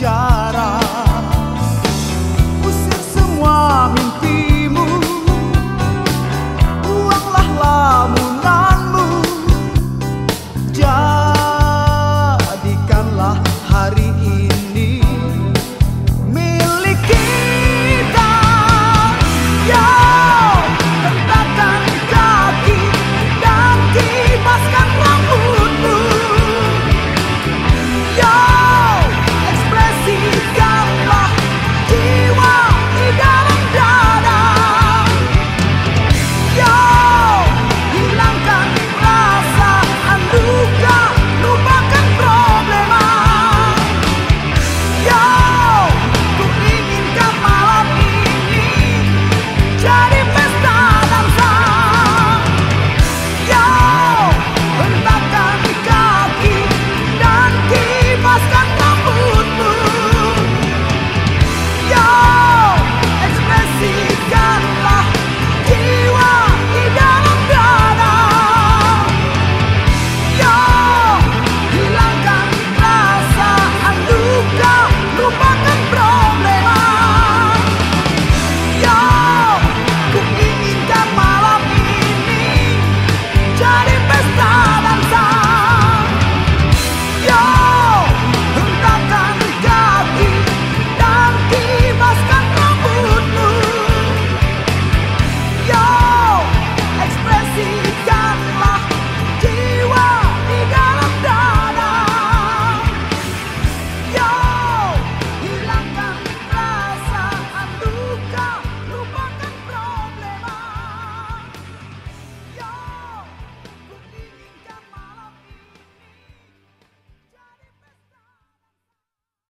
job.